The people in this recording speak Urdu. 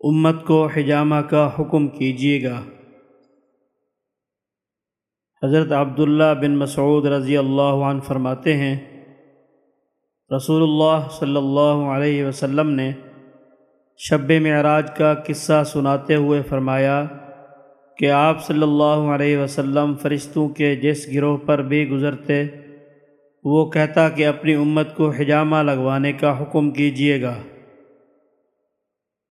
امت کو حجامہ کا حکم کیجیے گا۔ حضرت عبداللہ بن مسعود رضی اللہ عنہ فرماتے ہیں، رسول اللہ صلی اللہ علیہ وسلم نے شب معراج کا قصہ سناتے ہوئے فرمایا کہ آپ صلی اللہ علیہ وسلم فرشتوں کے جس گروہ پر بھی گزرتے، وہ کہتا کہ اپنی امت کو حجامہ لگوانے کا حکم کیجیے گا۔